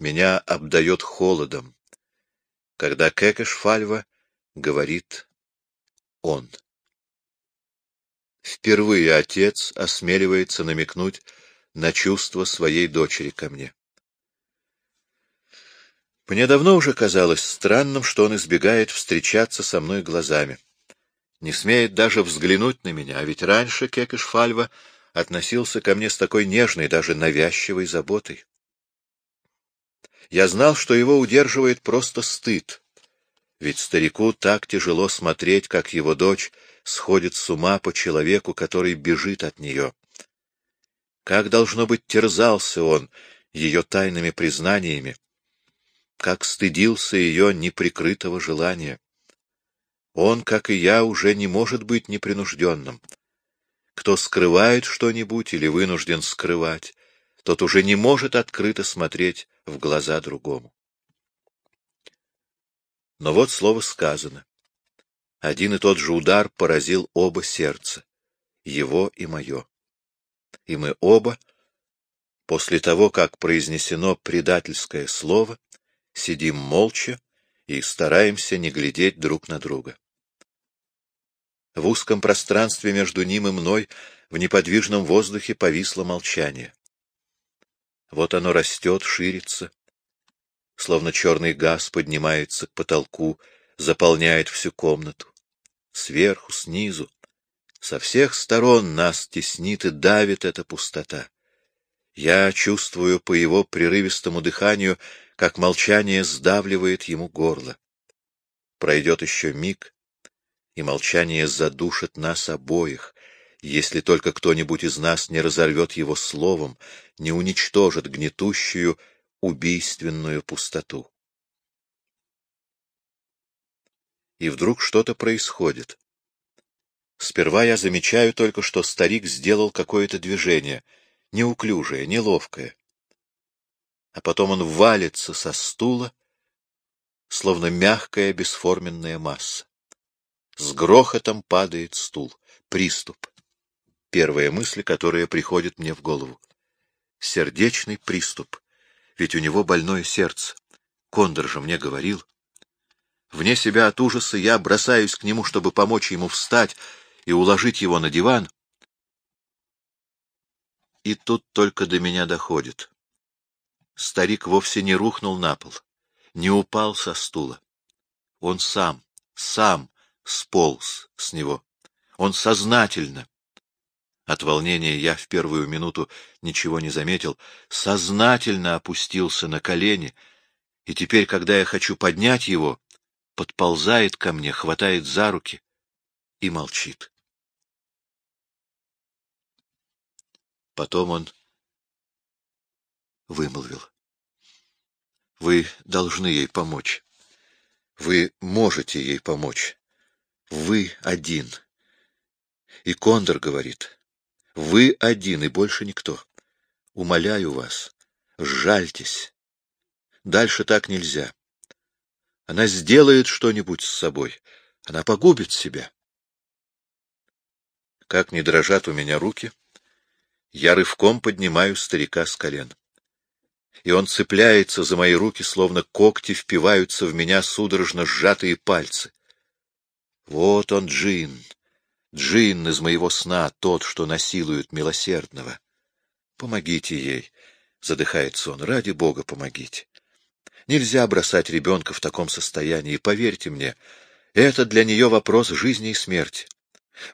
меня обдает холодом, когда Кекешфальва говорит «он». Впервые отец осмеливается намекнуть на чувство своей дочери ко мне. Мне давно уже казалось странным, что он избегает встречаться со мной глазами. Не смеет даже взглянуть на меня, а ведь раньше Кекешфальва относился ко мне с такой нежной, даже навязчивой заботой. Я знал, что его удерживает просто стыд, ведь старику так тяжело смотреть, как его дочь сходит с ума по человеку, который бежит от нее. Как, должно быть, терзался он ее тайными признаниями, как стыдился ее неприкрытого желания. Он, как и я, уже не может быть непринужденным. Кто скрывает что-нибудь или вынужден скрывать, тот уже не может открыто смотреть в глаза другому. Но вот слово сказано. Один и тот же удар поразил оба сердца, его и мое. И мы оба, после того, как произнесено предательское слово, сидим молча и стараемся не глядеть друг на друга. В узком пространстве между ним и мной в неподвижном воздухе повисло молчание. Вот оно растет, ширится, словно черный газ поднимается к потолку, заполняет всю комнату. Сверху, снизу, со всех сторон нас теснит и давит эта пустота. Я чувствую по его прерывистому дыханию, как молчание сдавливает ему горло. Пройдет еще миг, и молчание задушит нас обоих, если только кто-нибудь из нас не разорвет его словом, не уничтожит гнетущую, убийственную пустоту. И вдруг что-то происходит. Сперва я замечаю только, что старик сделал какое-то движение, неуклюжее, неловкое. А потом он валится со стула, словно мягкая бесформенная масса. С грохотом падает стул. Приступ. Первая мысль, которая приходит мне в голову. Сердечный приступ ведь у него больное сердце. Кондор же мне говорил. Вне себя от ужаса я бросаюсь к нему, чтобы помочь ему встать и уложить его на диван. И тут только до меня доходит. Старик вовсе не рухнул на пол, не упал со стула. Он сам, сам сполз с него. Он сознательно, от волнения я в первую минуту ничего не заметил, сознательно опустился на колени, и теперь, когда я хочу поднять его, подползает ко мне, хватает за руки и молчит. Потом он вымолвил. — Вы должны ей помочь. Вы можете ей помочь. Вы один. И Кондор говорит, вы один и больше никто. Умоляю вас, сжальтесь. Дальше так нельзя. Она сделает что-нибудь с собой. Она погубит себя. Как не дрожат у меня руки, я рывком поднимаю старика с колен. И он цепляется за мои руки, словно когти впиваются в меня судорожно сжатые пальцы. Вот он, Джин, Джин из моего сна, тот, что насилует милосердного. Помогите ей, — задыхается он, — ради бога помогите. Нельзя бросать ребенка в таком состоянии, поверьте мне, это для нее вопрос жизни и смерти.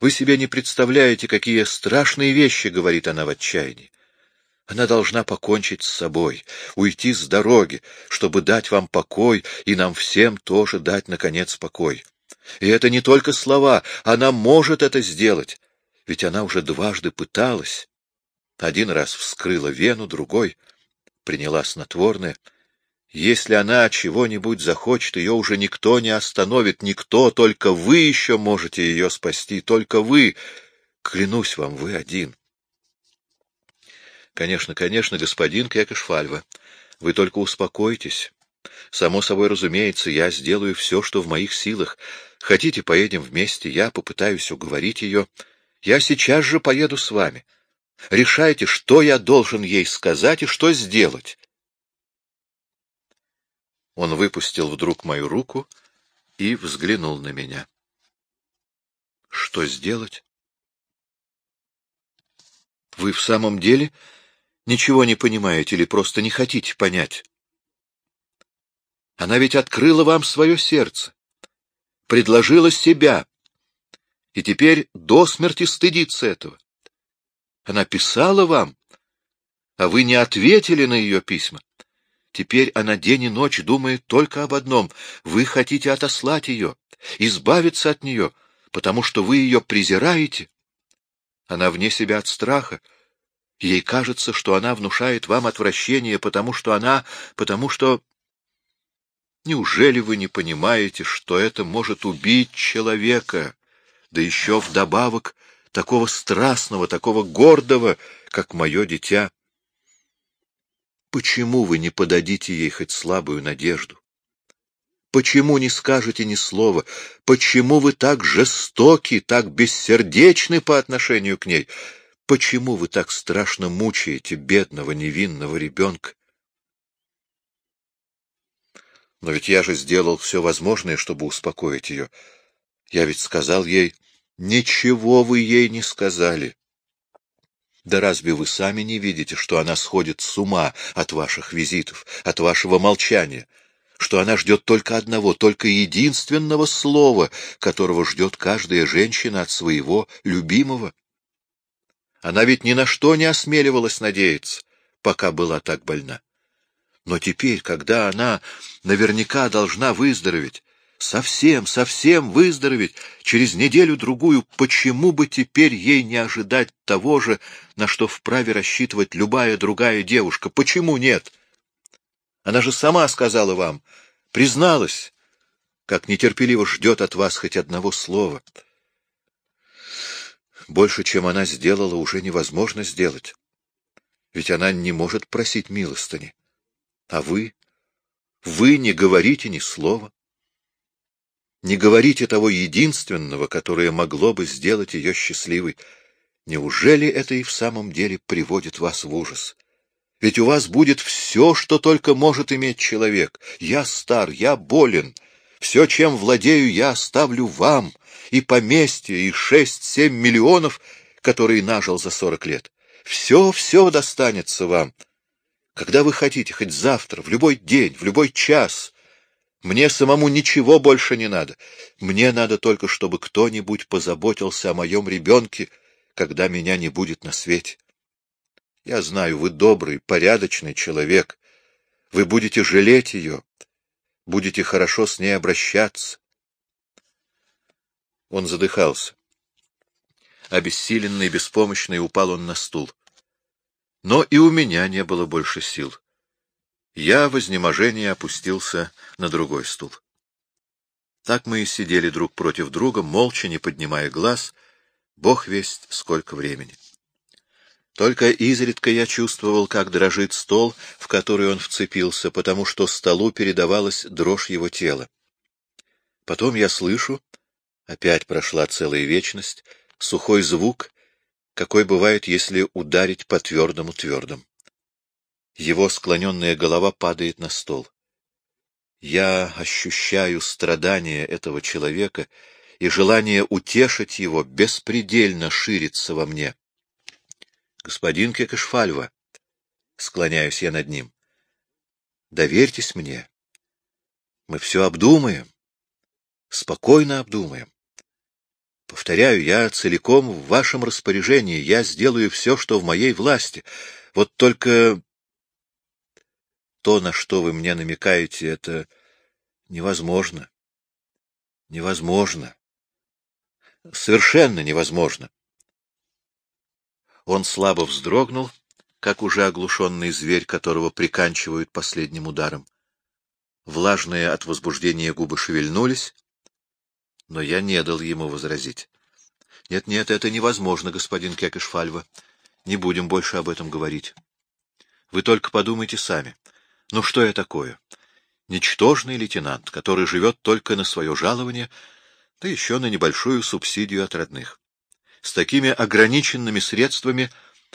Вы себе не представляете, какие страшные вещи, — говорит она в отчаянии. Она должна покончить с собой, уйти с дороги, чтобы дать вам покой и нам всем тоже дать, наконец, покой. И это не только слова, она может это сделать, ведь она уже дважды пыталась. Один раз вскрыла вену, другой приняла снотворное. Если она чего-нибудь захочет, ее уже никто не остановит, никто, только вы еще можете ее спасти, только вы. Клянусь вам, вы один. Конечно, конечно, господин Кекешфальва, вы только успокойтесь. Само собой разумеется, я сделаю все, что в моих силах. Хотите, поедем вместе, я попытаюсь уговорить ее. Я сейчас же поеду с вами. Решайте, что я должен ей сказать и что сделать. Он выпустил вдруг мою руку и взглянул на меня. Что сделать? Вы в самом деле ничего не понимаете или просто не хотите понять? Она ведь открыла вам свое сердце, предложила себя, и теперь до смерти стыдится этого. Она писала вам, а вы не ответили на ее письма. Теперь она день и ночь думает только об одном — вы хотите отослать ее, избавиться от нее, потому что вы ее презираете. Она вне себя от страха. Ей кажется, что она внушает вам отвращение, потому что она... потому что... Неужели вы не понимаете, что это может убить человека, да еще вдобавок такого страстного, такого гордого, как мое дитя? Почему вы не подадите ей хоть слабую надежду? Почему не скажете ни слова? Почему вы так жестоки, так бессердечны по отношению к ней? Почему вы так страшно мучаете бедного невинного ребенка? Но ведь я же сделал все возможное, чтобы успокоить ее. Я ведь сказал ей... Ничего вы ей не сказали. Да разве вы сами не видите, что она сходит с ума от ваших визитов, от вашего молчания? что она ждет только одного, только единственного слова, которого ждет каждая женщина от своего любимого. Она ведь ни на что не осмеливалась надеяться, пока была так больна. Но теперь, когда она наверняка должна выздороветь, совсем, совсем выздороветь, через неделю-другую, почему бы теперь ей не ожидать того же, на что вправе рассчитывать любая другая девушка? Почему нет? — она же сама сказала вам, призналась, как нетерпеливо ждет от вас хоть одного слова. Больше, чем она сделала, уже невозможно сделать. Ведь она не может просить милостыни. А вы? Вы не говорите ни слова. Не говорите того единственного, которое могло бы сделать ее счастливой. Неужели это и в самом деле приводит вас в ужас? Ведь у вас будет все, что только может иметь человек. Я стар, я болен. Все, чем владею, я оставлю вам. И поместье, и шесть-семь миллионов, которые нажил за сорок лет. Все-все достанется вам. Когда вы хотите, хоть завтра, в любой день, в любой час. Мне самому ничего больше не надо. Мне надо только, чтобы кто-нибудь позаботился о моем ребенке, когда меня не будет на свете. Я знаю, вы добрый, порядочный человек. Вы будете жалеть ее, будете хорошо с ней обращаться. Он задыхался. Обессиленный, беспомощный, упал он на стул. Но и у меня не было больше сил. Я в изнеможении опустился на другой стул. Так мы и сидели друг против друга, молча, не поднимая глаз, бог весть сколько времени. Только изредка я чувствовал, как дрожит стол, в который он вцепился, потому что столу передавалась дрожь его тела. Потом я слышу, опять прошла целая вечность, сухой звук, какой бывает, если ударить по твердому твердым. Его склоненная голова падает на стол. Я ощущаю страдания этого человека, и желание утешить его беспредельно ширится во мне. Господин Кекешфальва, склоняюсь я над ним, доверьтесь мне. Мы все обдумаем, спокойно обдумаем. Повторяю, я целиком в вашем распоряжении, я сделаю все, что в моей власти. Вот только то, на что вы мне намекаете, это невозможно. Невозможно. Совершенно невозможно. Он слабо вздрогнул, как уже оглушенный зверь, которого приканчивают последним ударом. Влажные от возбуждения губы шевельнулись, но я не дал ему возразить. «Нет, — Нет-нет, это невозможно, господин Кекешфальва. Не будем больше об этом говорить. Вы только подумайте сами. Ну что я такое? Ничтожный лейтенант, который живет только на свое жалование, да еще на небольшую субсидию от родных. С такими ограниченными средствами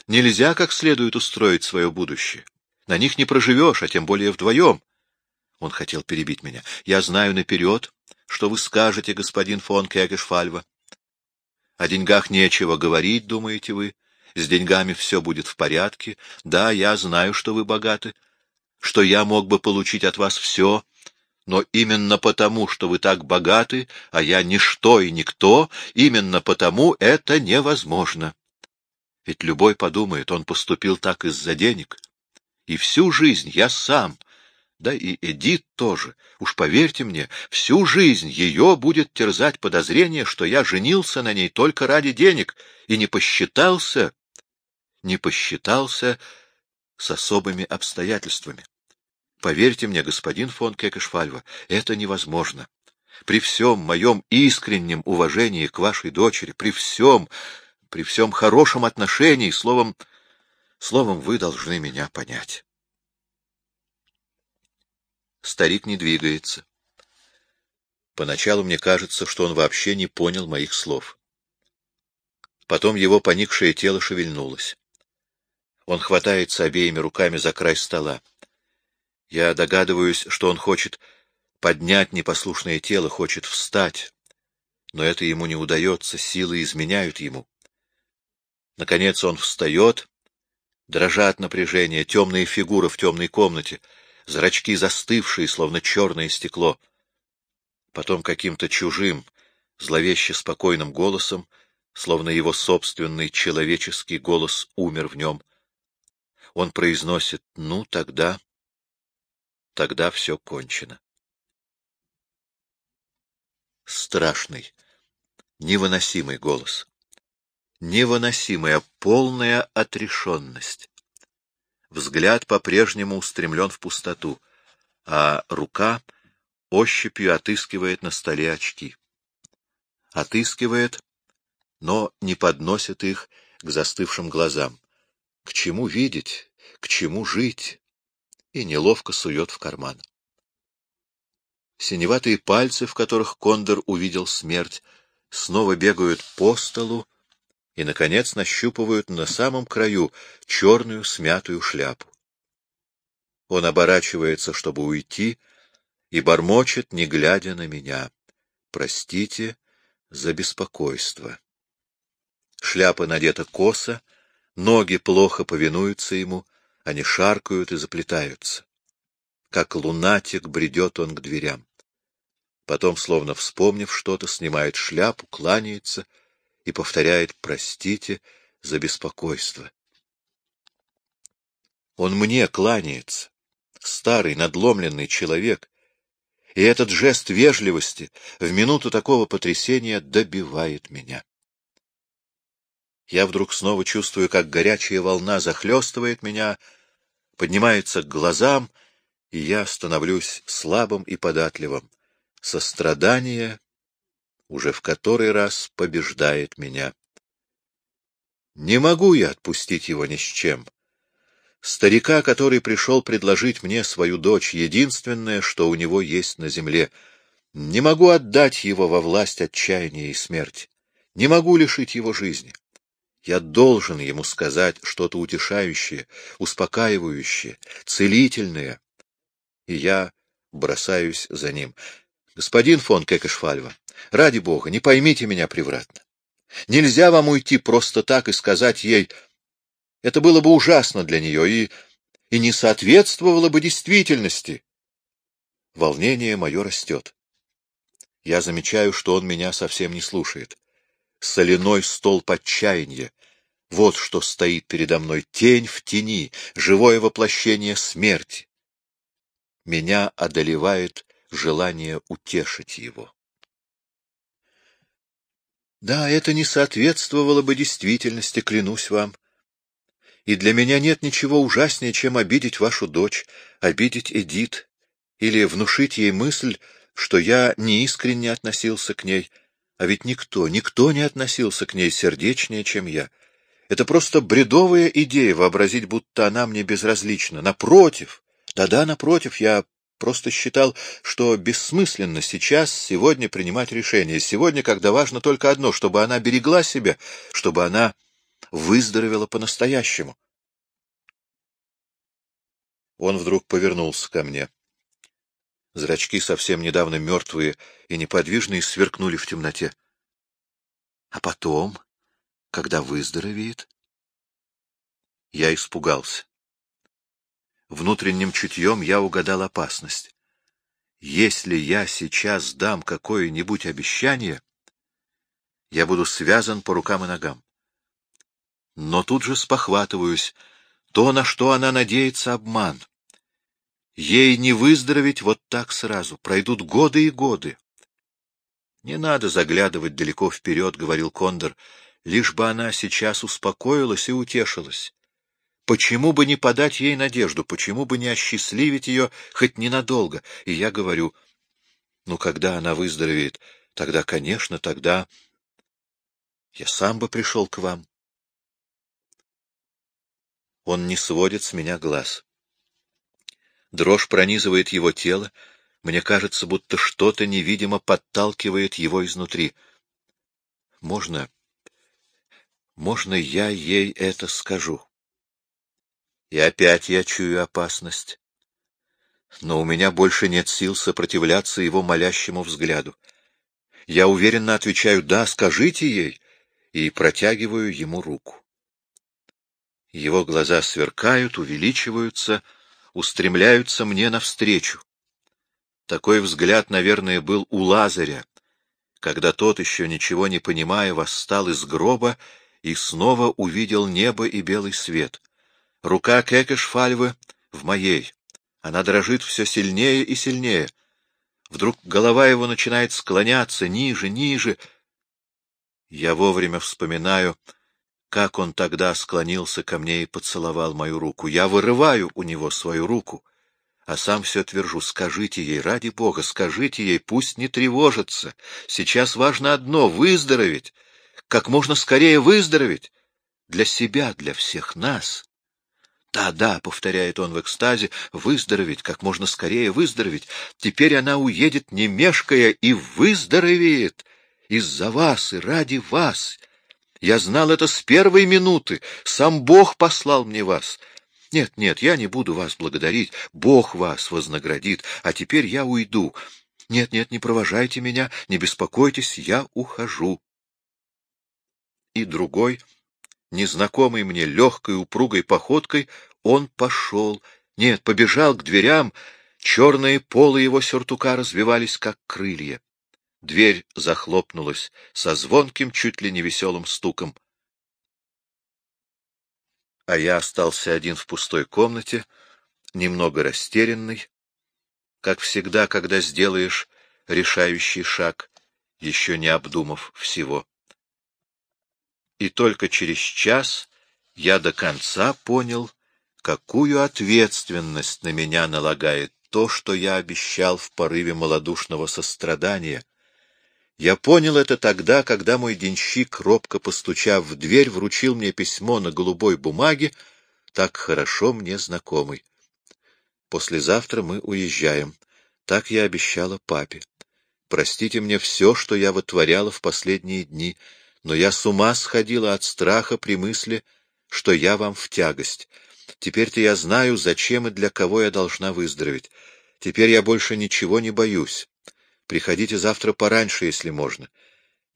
нельзя как следует устроить свое будущее. На них не проживешь, а тем более вдвоем. Он хотел перебить меня. Я знаю наперед, что вы скажете, господин фон Кегешфальва. О деньгах нечего говорить, думаете вы. С деньгами все будет в порядке. Да, я знаю, что вы богаты, что я мог бы получить от вас все, но именно потому, что вы так богаты, а я ничто и никто, именно потому это невозможно. Ведь любой подумает, он поступил так из-за денег. И всю жизнь я сам, да и Эдит тоже, уж поверьте мне, всю жизнь ее будет терзать подозрение, что я женился на ней только ради денег и не посчитался, не посчитался с особыми обстоятельствами. Поверьте мне, господин фон Кекешфальва, это невозможно. При всем моем искреннем уважении к вашей дочери, при всем, при всем хорошем отношении, словом, словом, вы должны меня понять. Старик не двигается. Поначалу мне кажется, что он вообще не понял моих слов. Потом его поникшее тело шевельнулось. Он хватается обеими руками за край стола. Я догадываюсь, что он хочет поднять непослушное тело, хочет встать, но это ему не удается, силы изменяют ему. Наконец он встает, дрожа от напряжения, темная фигура в темной комнате, зрачки застывшие, словно черное стекло. Потом каким-то чужим, зловеще спокойным голосом, словно его собственный человеческий голос умер в нем, он произносит «Ну, тогда...» Тогда все кончено. Страшный, невыносимый голос. Невыносимая, полная отрешенность. Взгляд по-прежнему устремлен в пустоту, а рука ощупью отыскивает на столе очки. Отыскивает, но не подносит их к застывшим глазам. К чему видеть, к чему жить? и неловко сует в карман. Синеватые пальцы, в которых Кондор увидел смерть, снова бегают по столу и, наконец, нащупывают на самом краю черную смятую шляпу. Он оборачивается, чтобы уйти, и бормочет, не глядя на меня. «Простите за беспокойство». Шляпа надета косо, ноги плохо повинуются ему, они шаркают и заплетаются. Как лунатик бредет он к дверям. Потом, словно вспомнив что-то, снимает шляпу, кланяется и повторяет «простите за беспокойство». Он мне кланяется, старый, надломленный человек, и этот жест вежливости в минуту такого потрясения добивает меня. Я вдруг снова чувствую, как горячая волна захлестывает меня, поднимается к глазам, и я становлюсь слабым и податливым. Сострадание уже в который раз побеждает меня. Не могу я отпустить его ни с чем. Старика, который пришел предложить мне свою дочь, единственное, что у него есть на земле. Не могу отдать его во власть отчаяния и смерти. Не могу лишить его жизни. Я должен ему сказать что-то утешающее, успокаивающее, целительное. И я бросаюсь за ним. Господин фон Кекешфальва, ради бога, не поймите меня превратно. Нельзя вам уйти просто так и сказать ей... Это было бы ужасно для нее и, и не соответствовало бы действительности. Волнение мое растет. Я замечаю, что он меня совсем не слушает соляной столб отчаяния. Вот что стоит передо мной тень в тени, живое воплощение смерти. Меня одолевает желание утешить его. Да, это не соответствовало бы действительности, клянусь вам. И для меня нет ничего ужаснее, чем обидеть вашу дочь, обидеть Эдит, или внушить ей мысль, что я неискренне относился к ней, а ведь никто, никто не относился к ней сердечнее, чем я. Это просто бредовая идея вообразить, будто она мне безразлична. Напротив, да-да, напротив, я просто считал, что бессмысленно сейчас, сегодня принимать решение. Сегодня, когда важно только одно, чтобы она берегла себя, чтобы она выздоровела по-настоящему. Он вдруг повернулся ко мне. Зрачки, совсем недавно мертвые и неподвижные, сверкнули в темноте. — А потом, когда выздоровеет? Я испугался. Внутренним чутьем я угадал опасность. Если я сейчас дам какое-нибудь обещание, я буду связан по рукам и ногам. Но тут же спохватываюсь. То, на что она надеется, — обман. Ей не выздороветь вот так сразу. Пройдут годы и годы. — Не надо заглядывать далеко вперед, — говорил Кондор, — лишь бы она сейчас успокоилась и утешилась. Почему бы не подать ей надежду, почему бы не осчастливить ее хоть ненадолго? И я говорю, ну, когда она выздоровеет, тогда, конечно, тогда я сам бы пришел к вам. Он не сводит с меня глаз. Дрожь пронизывает его тело, мне кажется, будто что-то невидимо подталкивает его изнутри. Можно... можно я ей это скажу? И опять я чую опасность. Но у меня больше нет сил сопротивляться его молящему взгляду. Я уверенно отвечаю «да, скажите ей» и протягиваю ему руку. Его глаза сверкают, увеличиваются, устремляются мне навстречу. Такой взгляд, наверное, был у Лазаря, когда тот, еще ничего не понимая, восстал из гроба и снова увидел небо и белый свет. Рука Кекешфальвы в моей. Она дрожит все сильнее и сильнее. Вдруг голова его начинает склоняться ниже, ниже. Я вовремя вспоминаю, как он тогда склонился ко мне и поцеловал мою руку. Я вырываю у него свою руку, а сам все твержу, скажите ей, ради бога, скажите ей, пусть не тревожится. Сейчас важно одно — выздороветь, как можно скорее выздороветь. Для себя, для всех нас. «Да, да», — повторяет он в экстазе, — «выздороветь, как можно скорее выздороветь. Теперь она уедет, не мешкая, и выздоровеет. Из-за вас и ради вас. Я знал это с первой минуты. Сам Бог послал мне вас. Нет, нет, я не буду вас благодарить. Бог вас вознаградит. А теперь я уйду. Нет, нет, не провожайте меня, не беспокойтесь, я ухожу». И другой незнакомый мне легкой упругой походкой, он пошел, нет, побежал к дверям, черные полы его сюртука развивались, как крылья. Дверь захлопнулась со звонким, чуть ли не веселым стуком. А я остался один в пустой комнате, немного растерянный, как всегда, когда сделаешь решающий шаг, еще не обдумав всего и только через час я до конца понял, какую ответственность на меня налагает то, что я обещал в порыве малодушного сострадания. Я понял это тогда, когда мой денщик, робко постучав в дверь, вручил мне письмо на голубой бумаге, так хорошо мне знакомый. Послезавтра мы уезжаем. Так я обещала папе. Простите мне все, что я вытворяла в последние дни — но я с ума сходила от страха при мысли, что я вам в тягость. Теперь-то я знаю, зачем и для кого я должна выздороветь. Теперь я больше ничего не боюсь. Приходите завтра пораньше, если можно.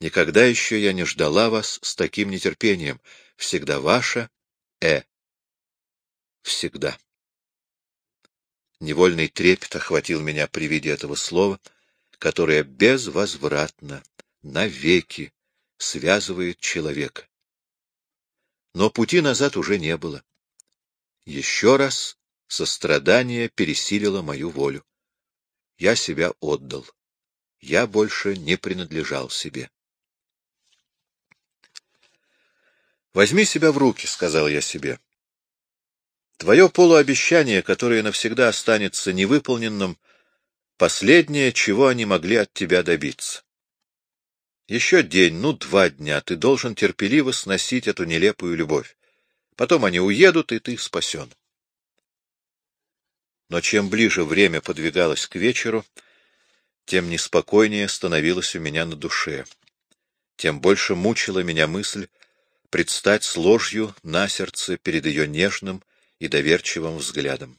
Никогда еще я не ждала вас с таким нетерпением. Всегда ваша Э. Всегда. Невольный трепет охватил меня при виде этого слова, которое безвозвратно, навеки связывает человека. Но пути назад уже не было. Еще раз сострадание пересилило мою волю. Я себя отдал. Я больше не принадлежал себе. «Возьми себя в руки», — сказал я себе. «Твое полуобещание, которое навсегда останется невыполненным, последнее, чего они могли от тебя добиться. Еще день, ну, два дня ты должен терпеливо сносить эту нелепую любовь. Потом они уедут, и ты спасен. Но чем ближе время подвигалось к вечеру, тем неспокойнее становилось у меня на душе, тем больше мучила меня мысль предстать с ложью на сердце перед ее нежным и доверчивым взглядом.